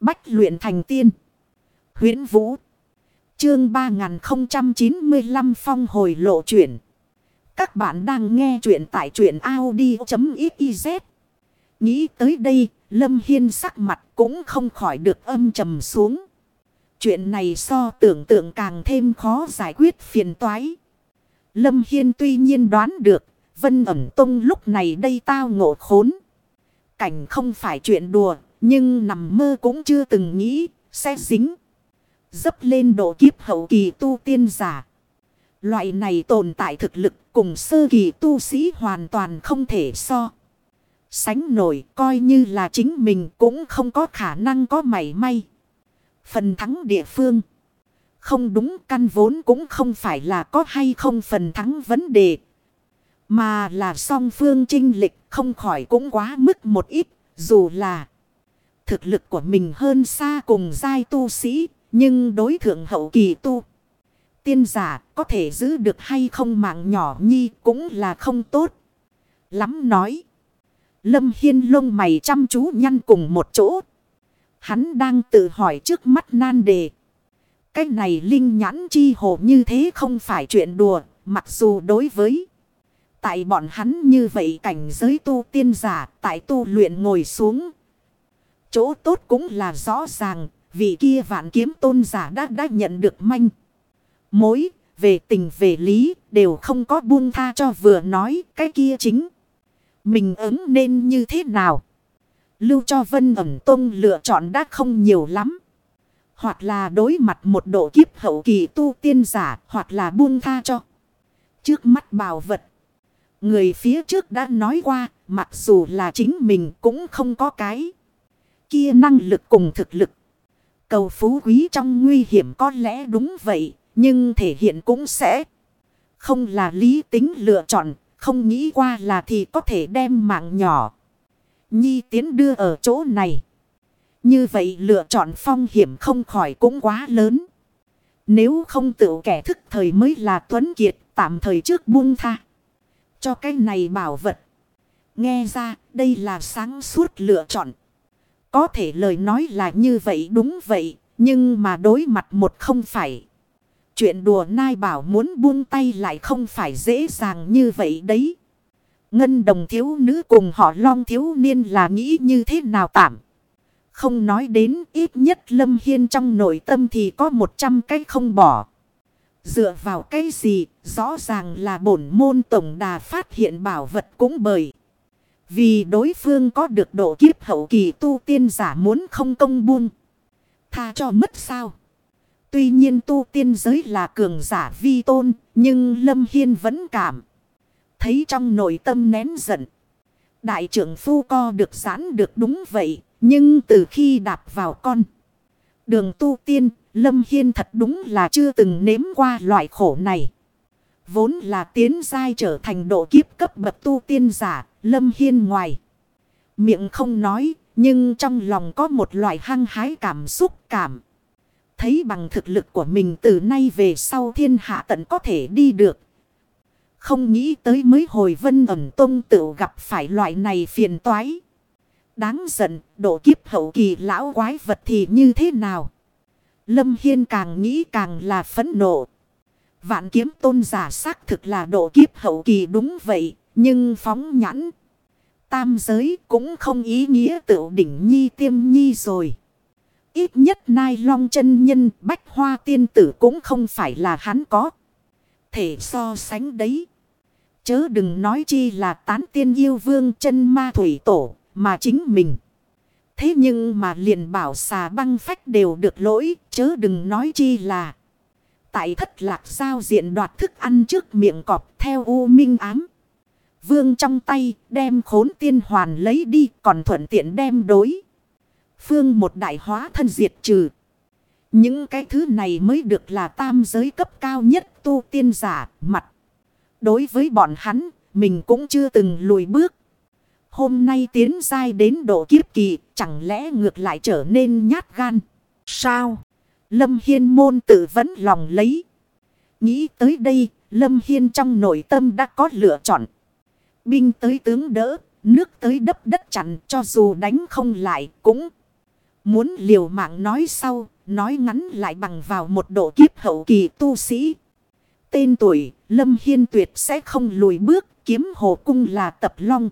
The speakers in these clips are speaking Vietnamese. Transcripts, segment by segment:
Bách luyện thành tiên. huyễn Vũ. Chương 3095 phong hồi lộ chuyển. Các bạn đang nghe truyện tại truyện Audi.xyz. Nghĩ tới đây, Lâm Hiên sắc mặt cũng không khỏi được âm trầm xuống. Chuyện này so tưởng tượng càng thêm khó giải quyết phiền toái. Lâm Hiên tuy nhiên đoán được, Vân ẩm tông lúc này đây tao ngộ khốn. Cảnh không phải chuyện đùa, nhưng nằm mơ cũng chưa từng nghĩ, sẽ dính. Dấp lên độ kiếp hậu kỳ tu tiên giả. Loại này tồn tại thực lực cùng sơ kỳ tu sĩ hoàn toàn không thể so. Sánh nổi coi như là chính mình cũng không có khả năng có mảy may. Phần thắng địa phương. Không đúng căn vốn cũng không phải là có hay không phần thắng vấn đề. Mà là song phương trinh lịch không khỏi cũng quá mức một ít. Dù là thực lực của mình hơn xa cùng giai tu sĩ. Nhưng đối thượng hậu kỳ tu. Tiên giả có thể giữ được hay không mạng nhỏ nhi cũng là không tốt. Lắm nói. Lâm Hiên lông mày chăm chú nhăn cùng một chỗ. Hắn đang tự hỏi trước mắt nan đề. Cái này linh nhãn chi hồ như thế không phải chuyện đùa. Mặc dù đối với. Tại bọn hắn như vậy cảnh giới tu tiên giả, tại tu luyện ngồi xuống. Chỗ tốt cũng là rõ ràng. vì kia vạn kiếm tôn giả đã đã nhận được manh. Mối, về tình, về lý, đều không có buông tha cho vừa nói cái kia chính. Mình ứng nên như thế nào? Lưu cho Vân ẩm tông lựa chọn đã không nhiều lắm. Hoặc là đối mặt một độ kiếp hậu kỳ tu tiên giả, hoặc là buông tha cho. Trước mắt bảo vật. Người phía trước đã nói qua, mặc dù là chính mình cũng không có cái. Kia năng lực cùng thực lực. Cầu phú quý trong nguy hiểm có lẽ đúng vậy. Nhưng thể hiện cũng sẽ không là lý tính lựa chọn. Không nghĩ qua là thì có thể đem mạng nhỏ. Nhi tiến đưa ở chỗ này. Như vậy lựa chọn phong hiểm không khỏi cũng quá lớn. Nếu không tự kẻ thức thời mới là tuấn kiệt, tạm thời trước buông tha. Cho cái này bảo vật. Nghe ra, đây là sáng suốt lựa chọn. Có thể lời nói là như vậy đúng vậy. Nhưng mà đối mặt một không phải. Chuyện đùa nai bảo muốn buông tay lại không phải dễ dàng như vậy đấy. Ngân đồng thiếu nữ cùng họ long thiếu niên là nghĩ như thế nào tạm. Không nói đến ít nhất Lâm Hiên trong nội tâm thì có một trăm cái không bỏ. Dựa vào cái gì, rõ ràng là bổn môn tổng đà phát hiện bảo vật cũng bởi. Vì đối phương có được độ kiếp hậu kỳ tu tiên giả muốn không công buông. Tha cho mất sao. Tuy nhiên tu tiên giới là cường giả vi tôn. Nhưng Lâm Hiên vẫn cảm. Thấy trong nội tâm nén giận. Đại trưởng phu co được giãn được đúng vậy. Nhưng từ khi đạp vào con. Đường tu tiên. Lâm Hiên thật đúng là chưa từng nếm qua loại khổ này. Vốn là tiến giai trở thành độ kiếp cấp bậc tu tiên giả. Lâm Hiên ngoài. Miệng không nói. Nhưng trong lòng có một loại hăng hái cảm xúc cảm. Thấy bằng thực lực của mình từ nay về sau thiên hạ tận có thể đi được. Không nghĩ tới mới hồi vân ẩm tông tự gặp phải loại này phiền toái. Đáng giận, độ kiếp hậu kỳ lão quái vật thì như thế nào? Lâm Hiên càng nghĩ càng là phẫn nộ. Vạn kiếm tôn giả xác thực là độ kiếp hậu kỳ đúng vậy, nhưng phóng nhãn. Tam giới cũng không ý nghĩa tự đỉnh nhi tiêm nhi rồi. Ít nhất nai long chân nhân, bách hoa tiên tử cũng không phải là hắn có. Thể so sánh đấy. Chớ đừng nói chi là tán tiên yêu vương chân ma thủy tổ mà chính mình. Thế nhưng mà liền bảo xà băng phách đều được lỗi, chớ đừng nói chi là. Tại thất lạc giao diện đoạt thức ăn trước miệng cọp theo u minh ám. Vương trong tay đem khốn tiên hoàn lấy đi còn thuận tiện đem đối. Phương một đại hóa thân diệt trừ. Những cái thứ này mới được là tam giới cấp cao nhất tu tiên giả mặt. Đối với bọn hắn, mình cũng chưa từng lùi bước. Hôm nay tiến dai đến độ kiếp kỳ, chẳng lẽ ngược lại trở nên nhát gan. Sao? Lâm Hiên môn tự vẫn lòng lấy. Nghĩ tới đây, Lâm Hiên trong nội tâm đã có lựa chọn. Binh tới tướng đỡ, nước tới đấp đất chặn cho dù đánh không lại cũng Muốn liều mạng nói sau, nói ngắn lại bằng vào một độ kiếp hậu kỳ tu sĩ. Tên tuổi, Lâm Hiên tuyệt sẽ không lùi bước, kiếm hồ cung là tập long.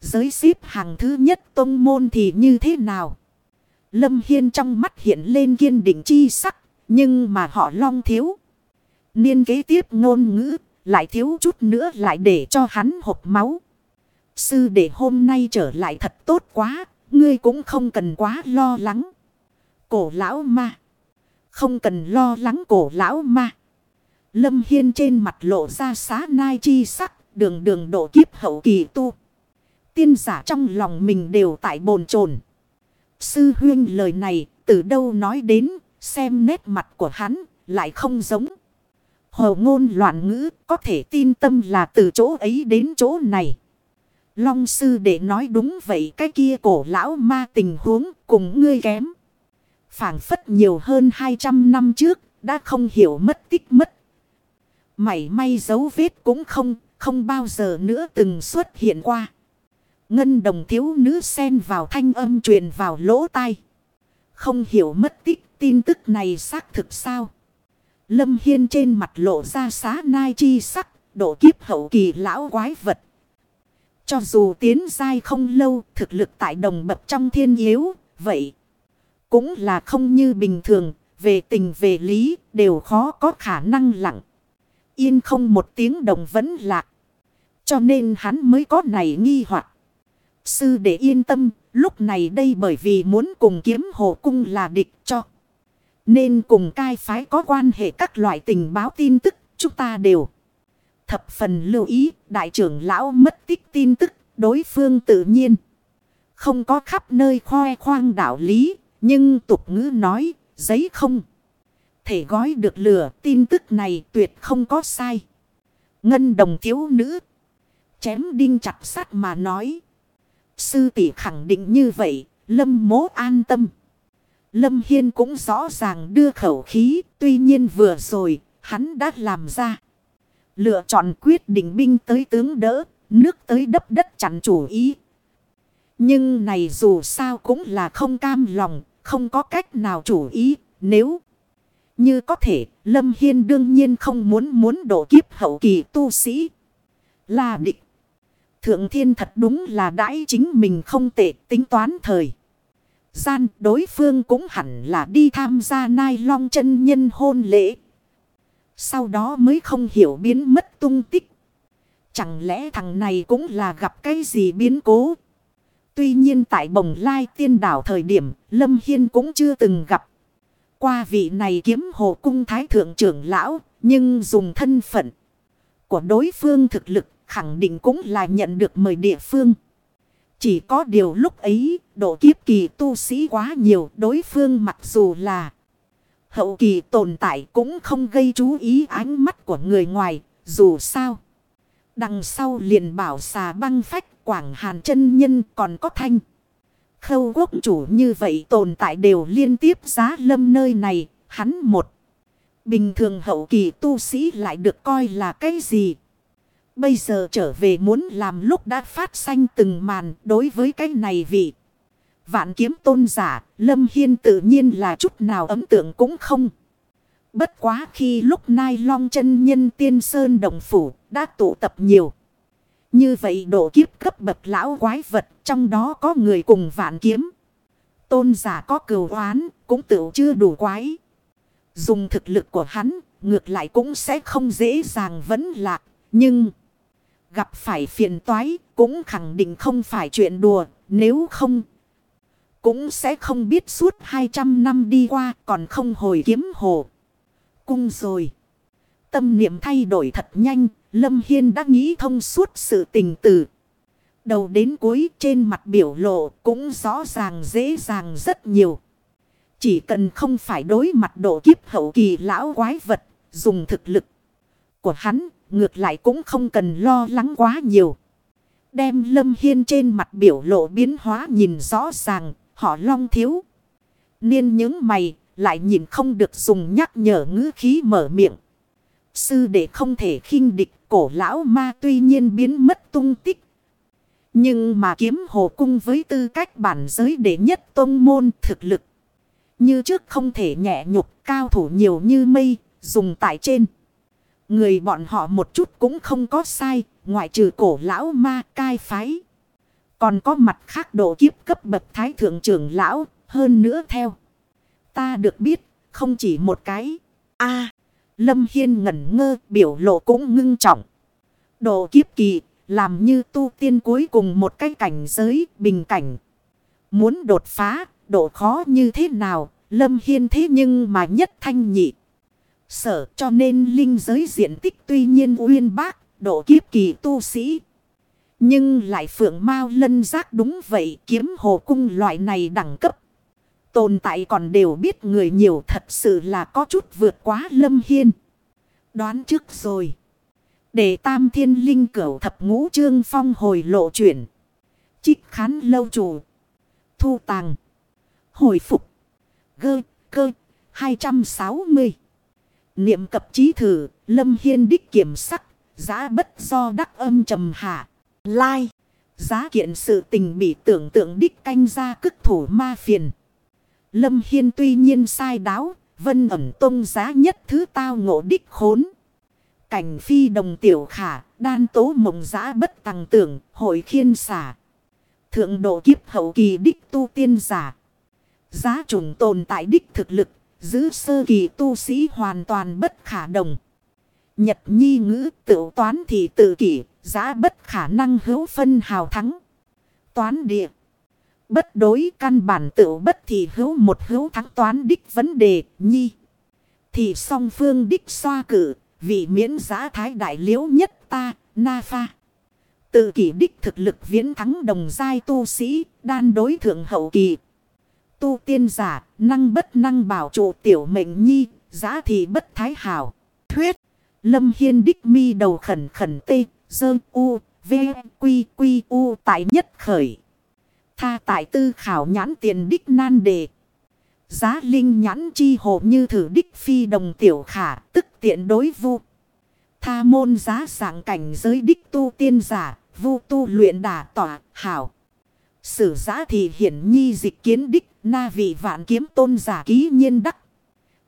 Giới xếp hàng thứ nhất tông môn thì như thế nào? Lâm Hiên trong mắt hiện lên kiên định chi sắc, nhưng mà họ long thiếu. Niên kế tiếp ngôn ngữ, lại thiếu chút nữa lại để cho hắn hộp máu. Sư để hôm nay trở lại thật tốt quá, ngươi cũng không cần quá lo lắng. Cổ lão ma. Không cần lo lắng cổ lão ma. Lâm Hiên trên mặt lộ ra xá nai chi sắc, đường đường độ kiếp hậu kỳ tu. Tiên giả trong lòng mình đều tại bồn chồn Sư huyên lời này, từ đâu nói đến, xem nét mặt của hắn, lại không giống. Hồ ngôn loạn ngữ, có thể tin tâm là từ chỗ ấy đến chỗ này. Long sư để nói đúng vậy cái kia cổ lão ma tình huống cùng ngươi kém. phảng phất nhiều hơn 200 năm trước, đã không hiểu mất tích mất. Mảy may dấu vết cũng không, không bao giờ nữa từng xuất hiện qua. Ngân đồng thiếu nữ xen vào thanh âm truyền vào lỗ tai. Không hiểu mất tích tin tức này xác thực sao. Lâm Hiên trên mặt lộ ra xá nai chi sắc, độ kiếp hậu kỳ lão quái vật. Cho dù tiến dai không lâu, thực lực tại đồng bậc trong thiên yếu, vậy cũng là không như bình thường, về tình về lý, đều khó có khả năng lặng. Yên không một tiếng đồng vẫn lạc. Cho nên hắn mới có này nghi hoặc Sư để yên tâm, lúc này đây bởi vì muốn cùng kiếm hồ cung là địch cho. Nên cùng cai phái có quan hệ các loại tình báo tin tức, chúng ta đều. Thập phần lưu ý, đại trưởng lão mất tích tin tức, đối phương tự nhiên. Không có khắp nơi khoe khoang đạo lý, nhưng tục ngữ nói, giấy không. Thể gói được lửa, tin tức này tuyệt không có sai. Ngân đồng thiếu nữ. Chém đinh chặt sắt mà nói. Sư tỷ khẳng định như vậy, lâm mố an tâm. Lâm Hiên cũng rõ ràng đưa khẩu khí, tuy nhiên vừa rồi, hắn đã làm ra. Lựa chọn quyết định binh tới tướng đỡ, nước tới đấp đất chặn chủ ý. Nhưng này dù sao cũng là không cam lòng, không có cách nào chủ ý, nếu như có thể, Lâm Hiên đương nhiên không muốn muốn đổ kiếp hậu kỳ tu sĩ. Là địch. Thượng thiên thật đúng là đãi chính mình không tệ tính toán thời. Gian, đối phương cũng hẳn là đi tham gia nai long chân nhân hôn lễ. Sau đó mới không hiểu biến mất tung tích. Chẳng lẽ thằng này cũng là gặp cái gì biến cố. Tuy nhiên tại bồng lai tiên đảo thời điểm, Lâm Hiên cũng chưa từng gặp. Qua vị này kiếm hồ cung thái thượng trưởng lão, nhưng dùng thân phận của đối phương thực lực khẳng định cũng là nhận được mời địa phương. Chỉ có điều lúc ấy, độ kiếp kỳ tu sĩ quá nhiều, đối phương mặc dù là hậu kỳ tồn tại cũng không gây chú ý ánh mắt của người ngoài, dù sao. Đằng sau liền bảo xà băng phách quảng hàn chân nhân còn có thanh. Khâu quốc chủ như vậy tồn tại đều liên tiếp giá lâm nơi này, hắn một. Bình thường hậu kỳ tu sĩ lại được coi là cái gì? Bây giờ trở về muốn làm lúc đã phát sanh từng màn đối với cái này vị. Vạn kiếm tôn giả, Lâm Hiên tự nhiên là chút nào ấm tượng cũng không. Bất quá khi lúc nai long chân nhân tiên sơn đồng phủ đã tụ tập nhiều. Như vậy độ kiếp cấp bậc lão quái vật trong đó có người cùng vạn kiếm. Tôn giả có cừu oán cũng tự chưa đủ quái. Dùng thực lực của hắn ngược lại cũng sẽ không dễ dàng vấn lạc. Nhưng gặp phải phiền toái cũng khẳng định không phải chuyện đùa nếu không. Cũng sẽ không biết suốt 200 năm đi qua còn không hồi kiếm hồ. Cung rồi. Tâm niệm thay đổi thật nhanh, Lâm Hiên đã nghĩ thông suốt sự tình từ. Đầu đến cuối trên mặt biểu lộ cũng rõ ràng dễ dàng rất nhiều. Chỉ cần không phải đối mặt độ kiếp hậu kỳ lão quái vật, dùng thực lực của hắn, ngược lại cũng không cần lo lắng quá nhiều. Đem Lâm Hiên trên mặt biểu lộ biến hóa nhìn rõ ràng, họ long thiếu. Niên những mày, lại nhìn không được dùng nhắc nhở ngữ khí mở miệng. Sư để không thể khinh địch cổ lão ma tuy nhiên biến mất tung tích. Nhưng mà kiếm hồ cung với tư cách bản giới đệ nhất tôn môn thực lực. Như trước không thể nhẹ nhục cao thủ nhiều như mây, dùng tại trên. Người bọn họ một chút cũng không có sai, ngoại trừ cổ lão ma cai phái. Còn có mặt khác độ kiếp cấp bậc thái thượng trưởng lão, hơn nữa theo. Ta được biết, không chỉ một cái. a Lâm Hiên ngẩn ngơ, biểu lộ cũng ngưng trọng. Độ kiếp kỳ, làm như tu tiên cuối cùng một cái cảnh giới bình cảnh. Muốn đột phá, độ khó như thế nào, Lâm Hiên thế nhưng mà nhất thanh nhị. Sở cho nên linh giới diện tích tuy nhiên uyên bác, độ kiếp kỳ tu sĩ. Nhưng lại phượng mau lân giác đúng vậy kiếm hồ cung loại này đẳng cấp. Tồn tại còn đều biết người nhiều thật sự là có chút vượt quá lâm hiên. Đoán trước rồi. Để tam thiên linh cửu thập ngũ trương phong hồi lộ chuyển. Trích khán lâu chủ. Thu tàng. Hồi phục. Gơ, cơ, 260. Niệm cập trí thử, lâm hiên đích kiểm sắc, giá bất do đắc âm trầm hạ. Lai, giá kiện sự tình bị tưởng tượng đích canh ra cức thủ ma phiền. Lâm hiên tuy nhiên sai đáo, vân ẩm tông giá nhất thứ tao ngộ đích khốn. Cảnh phi đồng tiểu khả, đan tố mộng giá bất tăng tưởng, hội khiên xả. Thượng độ kiếp hậu kỳ đích tu tiên giả. Giá trùng tồn tại đích thực lực, giữ sơ kỳ tu sĩ hoàn toàn bất khả đồng. Nhật nhi ngữ tự toán thì tự kỷ, giá bất khả năng hữu phân hào thắng. Toán địa. Bất đối căn bản tự bất thì hữu một hữu thắng toán đích vấn đề nhi. Thì song phương đích xoa cử, vì miễn giá thái đại liễu nhất ta, na pha. Tự kỷ đích thực lực viễn thắng đồng giai tu sĩ, đan đối thượng hậu kỳ. Tu tiên giả, năng bất năng bảo trụ tiểu mệnh nhi, giá thì bất thái hảo. Thuyết, lâm hiên đích mi đầu khẩn khẩn tê, dơ u, v, quy quy u tại nhất khởi. Tha tại tư khảo nhãn tiền đích nan đề. Giá linh nhãn chi hộ như thử đích phi đồng tiểu khả tức tiện đối vu. Tha môn giá dạng cảnh giới đích tu tiên giả, vu tu luyện đả tỏa, hảo. Sử giá thì hiển nhi dịch kiến đích na vị vạn kiếm tôn giả ký nhiên đắc.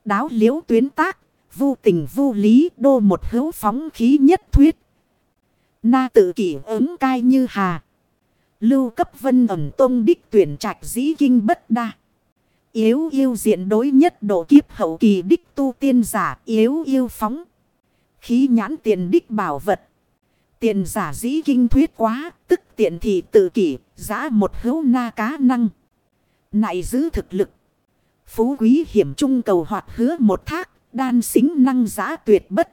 Đáo liễu tuyến tác, vu tình vu lý đô một hữu phóng khí nhất thuyết. Na tự kỷ ứng cai như hà. Lưu cấp vân ẩm tôn đích tuyển trạch dĩ kinh bất đa. Yếu yêu diện đối nhất độ kiếp hậu kỳ đích tu tiên giả yếu yêu phóng. Khí nhãn tiền đích bảo vật. Tiền giả dĩ kinh thuyết quá, tức tiện thì tự kỷ, giã một hữu na cá năng. Nại giữ thực lực. Phú quý hiểm trung cầu hoạt hứa một thác, đan xính năng giá tuyệt bất.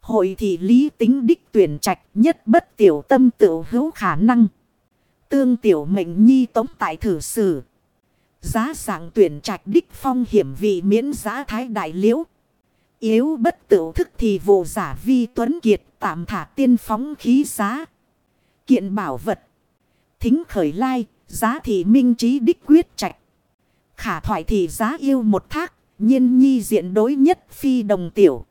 Hội thị lý tính đích tuyển trạch nhất bất tiểu tâm tự hữu khả năng. Tương tiểu mệnh nhi tống tại thử sử. Giá dạng tuyển trạch đích phong hiểm vì miễn giá thái đại liễu. Yếu bất tự thức thì vô giả vi tuấn kiệt tạm thả tiên phóng khí giá. Kiện bảo vật. Thính khởi lai, giá thì minh trí đích quyết trạch. Khả thoại thì giá yêu một thác, nhiên nhi diện đối nhất phi đồng tiểu.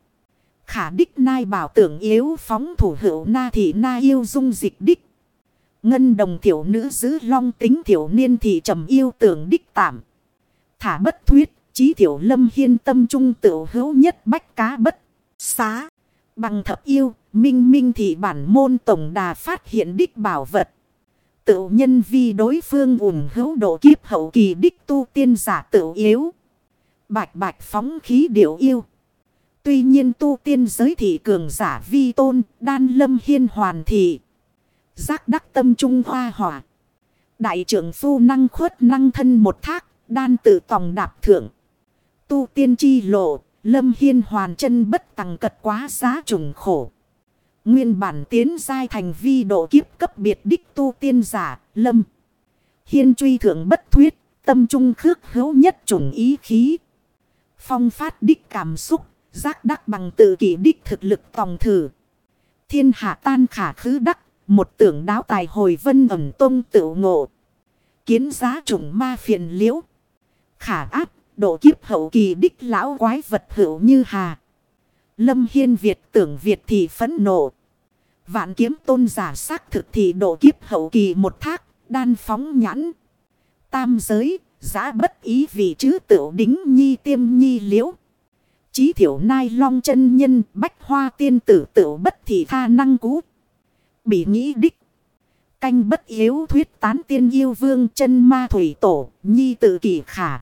Khả đích nai bảo tưởng yếu phóng thủ hữu na thì na yêu dung dịch đích. Ngân đồng tiểu nữ giữ long tính tiểu niên thì trầm yêu tưởng đích tạm. Thả bất thuyết, chí tiểu lâm hiên tâm trung tiểu hữu nhất bách cá bất. Xá, bằng thập yêu, minh minh thì bản môn tổng đà phát hiện đích bảo vật. Tự nhân vi đối phương ủng hữu độ kiếp hậu kỳ đích tu tiên giả tự yếu. Bạch bạch phóng khí điệu yêu. Tuy nhiên tu tiên giới thị cường giả vi tôn, đan lâm hiên hoàn thị. Giác đắc tâm trung hoa hỏa. Đại trưởng phu năng khuất năng thân một thác, đan tự tòng đạp thượng. Tu tiên chi lộ, lâm hiên hoàn chân bất tăng cật quá giá trùng khổ. Nguyên bản tiến giai thành vi độ kiếp cấp biệt đích tu tiên giả, lâm. Hiên truy thượng bất thuyết, tâm trung khước hữu nhất trùng ý khí. Phong phát đích cảm xúc, giác đắc bằng tự kỷ đích thực lực tòng thử. Thiên hạ tan khả khứ đắc, một tưởng đáo tài hồi vân ẩm tôn tự ngộ. Kiến giá trùng ma phiền liễu. Khả áp, độ kiếp hậu kỳ đích lão quái vật hữu như hà. Lâm Hiên Việt tưởng Việt thì phẫn nộ. Vạn kiếm tôn giả xác thực thì độ kiếp hậu kỳ một thác, đan phóng nhãn. Tam giới, giá bất ý vì chứ tựu đính nhi tiêm nhi liễu. Chí thiểu nai long chân nhân bách hoa tiên tử tựu bất thị tha năng cú. Bị nghĩ đích. Canh bất yếu thuyết tán tiên yêu vương chân ma thủy tổ nhi tự kỷ khả.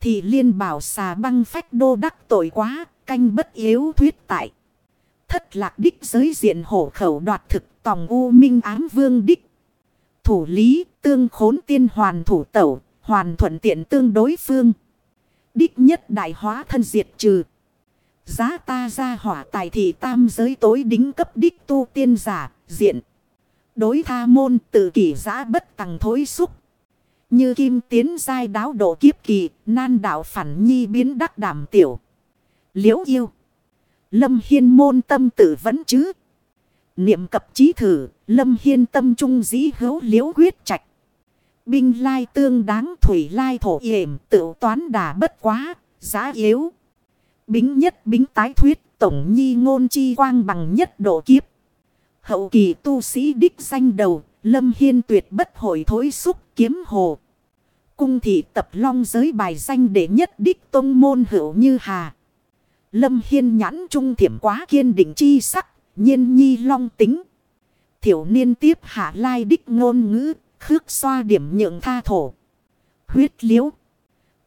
Thì liên bảo xà băng phách đô đắc tội quá canh bất yếu thuyết tại. Thất lạc đích giới diện hổ khẩu đoạt thực tòng u minh ám vương đích. Thủ lý tương khốn tiên hoàn thủ tẩu hoàn thuận tiện tương đối phương. Đích nhất đại hóa thân diệt trừ. Giá ta ra hỏa tài thị tam giới tối đính cấp đích tu tiên giả, diện. Đối tha môn tự kỷ giá bất tăng thối xúc. Như kim tiến giai đáo độ kiếp kỳ, nan đạo phản nhi biến đắc đảm tiểu. Liễu yêu. Lâm hiên môn tâm tự vẫn chứ. Niệm cập trí thử, lâm hiên tâm trung dĩ hữu liễu quyết trạch. Binh lai tương đáng thủy lai thổ yểm tự toán đà bất quá, giá yếu. Bính nhất bính tái thuyết, tổng nhi ngôn chi quang bằng nhất độ kiếp. Hậu kỳ tu sĩ đích danh đầu, lâm hiên tuyệt bất hồi thối xúc kiếm hồ. Cung thị tập long giới bài danh để nhất đích tông môn hữu như hà. Lâm hiên nhãn trung thiểm quá kiên định chi sắc, nhiên nhi long tính. Thiểu niên tiếp hạ lai đích ngôn ngữ, khước xoa điểm nhượng tha thổ. Huyết liễu.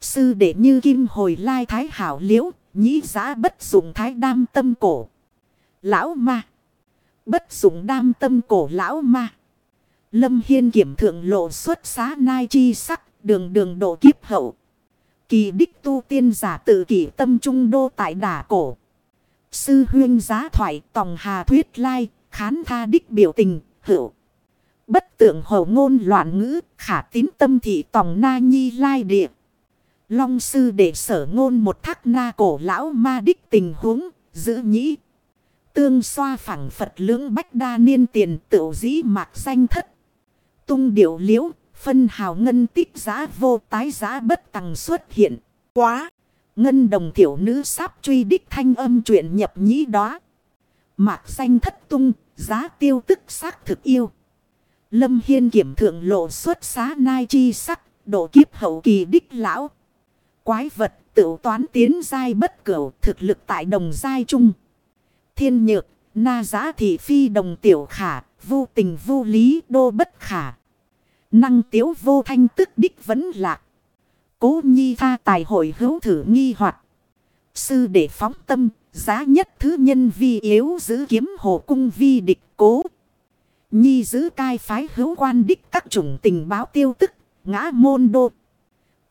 Sư đệ như kim hồi lai thái hảo liễu, nhĩ giá bất dụng thái đam tâm cổ. Lão ma. Bất dụng đam tâm cổ lão ma. Lâm Hiên kiểm thượng lộ xuất xá nai chi sắc, đường đường độ kiếp hậu. Kỳ đích tu tiên giả tự kỷ tâm trung đô tại đả cổ. Sư huyên giá thoại tòng hà thuyết lai, khán tha đích biểu tình, hữu. Bất tượng hầu ngôn loạn ngữ, khả tín tâm thị tòng na nhi lai địa. Long sư để sở ngôn một thác na cổ lão ma đích tình huống, giữ nhĩ. Tương xoa phẳng Phật lưỡng bách đa niên tiền tự dĩ mạc danh thất. Tung điệu liễu, phân hào ngân tích giá vô tái giá bất tăng xuất hiện. Quá! Ngân đồng thiểu nữ sắp truy đích thanh âm chuyện nhập nhĩ đó. Mạc xanh thất tung, giá tiêu tức xác thực yêu. Lâm Hiên kiểm thượng lộ xuất xá nai chi sắc, độ kiếp hậu kỳ đích lão. Quái vật tự toán tiến giai bất cửu thực lực tại đồng giai trung. Thiên nhược, na giá thị phi đồng tiểu khả, vô tình vô lý đô bất khả. Năng tiếu vô thanh tức đích vẫn lạc. Cố nhi tha tài hội hữu thử nghi hoạt. Sư để phóng tâm, giá nhất thứ nhân vi yếu giữ kiếm hồ cung vi địch cố. Nhi giữ cai phái hữu quan đích các chủng tình báo tiêu tức, ngã môn đô.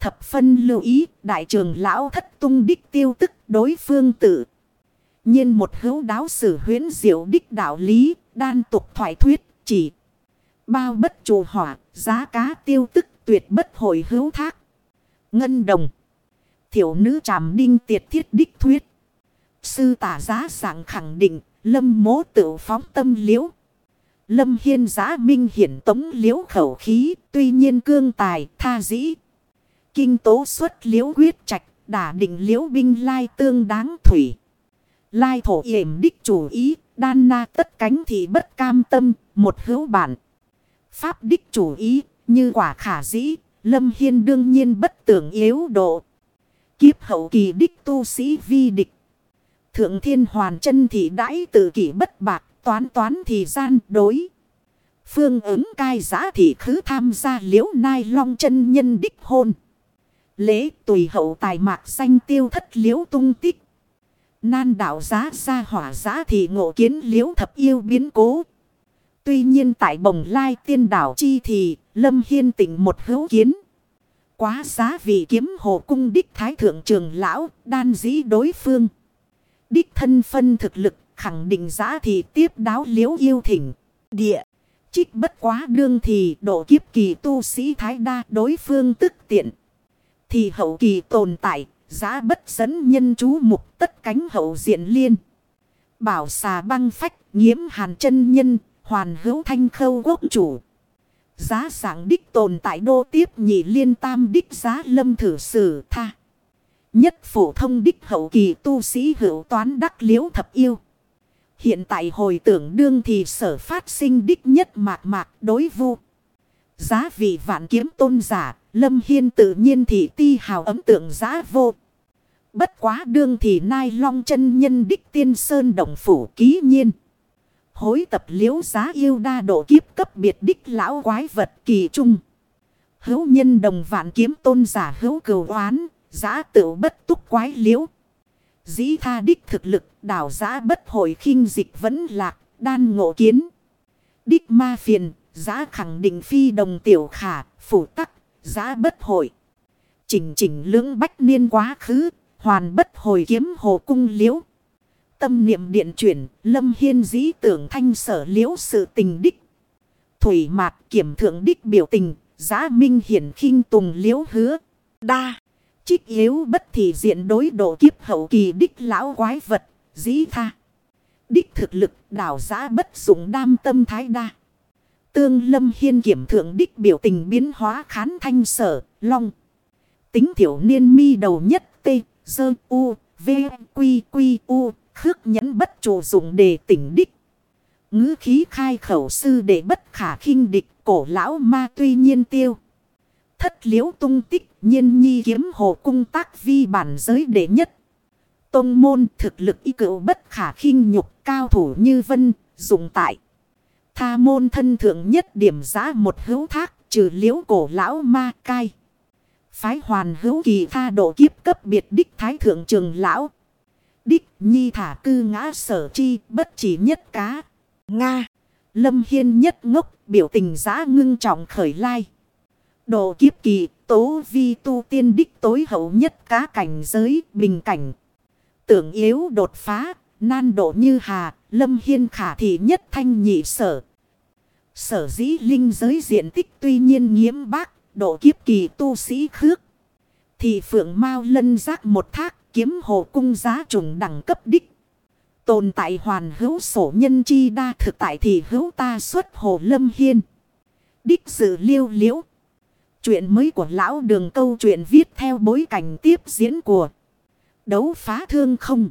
Thập phân lưu ý, đại trường lão thất tung đích tiêu tức đối phương tự. nhiên một hữu đáo sử huyến diệu đích đạo lý, đan tục thoại thuyết, chỉ. Bao bất chủ hỏa, giá cá tiêu tức tuyệt bất hồi hữu thác. Ngân đồng. Thiểu nữ tràm đinh tiệt thiết đích thuyết. Sư tả giá sảng khẳng định, lâm mố tự phóng tâm liễu. Lâm hiên giá minh hiển tống liễu khẩu khí, tuy nhiên cương tài, tha dĩ. Kinh tố xuất liễu quyết trạch, đả định liễu binh lai tương đáng thủy. Lai thổ yểm đích chủ ý, đan na tất cánh thì bất cam tâm, một hữu bản. Pháp đích chủ ý, như quả khả dĩ, lâm hiên đương nhiên bất tưởng yếu độ. Kiếp hậu kỳ đích tu sĩ vi địch. Thượng thiên hoàn chân thì đãi tự kỷ bất bạc, toán toán thì gian đối. Phương ứng cai giã thị khứ tham gia liễu nai long chân nhân đích hôn. Lễ tùy hậu tài mạc danh tiêu thất liễu tung tích. Nan đạo giá ra hỏa giá thì ngộ kiến liễu thập yêu biến cố. Tuy nhiên tại bồng lai tiên đảo chi thì lâm hiên tỉnh một hữu kiến. Quá giá vì kiếm hồ cung đích thái thượng trường lão đan dĩ đối phương. Đích thân phân thực lực khẳng định giá thì tiếp đáo liễu yêu thỉnh. Địa. Trích bất quá đương thì độ kiếp kỳ tu sĩ thái đa đối phương tức tiện. Thì hậu kỳ tồn tại, giá bất dẫn nhân chú mục tất cánh hậu diện liên. Bảo xà băng phách, nhiễm hàn chân nhân, hoàn hữu thanh khâu quốc chủ. Giá sáng đích tồn tại đô tiếp nhị liên tam đích giá lâm thử sử tha. Nhất phổ thông đích hậu kỳ tu sĩ hữu toán đắc liễu thập yêu. Hiện tại hồi tưởng đương thì sở phát sinh đích nhất mạc mạc đối vu. Giá vị vạn kiếm tôn giả, lâm hiên tự nhiên thì ti hào ấm tượng giá vô. Bất quá đương thì nai long chân nhân đích tiên sơn đồng phủ ký nhiên. Hối tập liễu giá yêu đa độ kiếp cấp biệt đích lão quái vật kỳ trung. Hữu nhân đồng vạn kiếm tôn giả hữu cửu oán, giá tự bất túc quái liễu. Dĩ tha đích thực lực đảo giá bất hồi khinh dịch vẫn lạc, đan ngộ kiến. Đích ma phiền, giá khẳng định phi đồng tiểu khả, phủ tắc, giá bất hồi Chỉnh chỉnh lưỡng bách niên quá khứ, hoàn bất hồi kiếm hồ cung liễu. Tâm niệm điện chuyển, lâm hiên dĩ tưởng thanh sở liễu sự tình đích. Thủy mạc kiểm thượng đích biểu tình, giá minh hiển khinh tùng liễu hứa. Đa, trích yếu bất thì diện đối độ kiếp hậu kỳ đích lão quái vật, dĩ tha. Đích thực lực đảo giá bất dụng đam tâm thái đa. Tương lâm hiên kiểm thượng đích biểu tình biến hóa khán thanh sở, long. Tính tiểu niên mi đầu nhất tê, dơ u, v, quy quy u, khước nhẫn bất chủ dụng để tỉnh đích. ngữ khí khai khẩu sư để bất khả khinh địch, cổ lão ma tuy nhiên tiêu. Thất liễu tung tích, nhiên nhi kiếm hồ cung tác vi bản giới đệ nhất. Tông môn thực lực y cựu bất khả khinh nhục cao thủ như vân dùng tại. Tha môn thân thượng nhất điểm giá một hữu thác, trừ liễu cổ lão ma cai. Phái hoàn hữu kỳ tha độ kiếp cấp biệt đích thái thượng trường lão. Đích nhi thả cư ngã sở chi bất chỉ nhất cá. Nga. Lâm Hiên nhất ngốc biểu tình giá ngưng trọng khởi lai. Độ kiếp kỳ tố vi tu tiên đích tối hậu nhất cá cảnh giới bình cảnh. Tưởng yếu đột phá, nan độ như hà, lâm hiên khả thị nhất thanh nhị sở. Sở dĩ linh giới diện tích tuy nhiên nghiễm bác, độ kiếp kỳ tu sĩ khước. Thì phượng mau lân giác một thác kiếm hồ cung giá trùng đẳng cấp đích. Tồn tại hoàn hữu sổ nhân chi đa thực tại thì hữu ta xuất hồ lâm hiên. Đích sự liêu liễu. Chuyện mới của lão đường câu chuyện viết theo bối cảnh tiếp diễn của đấu phá thương không.